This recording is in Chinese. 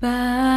把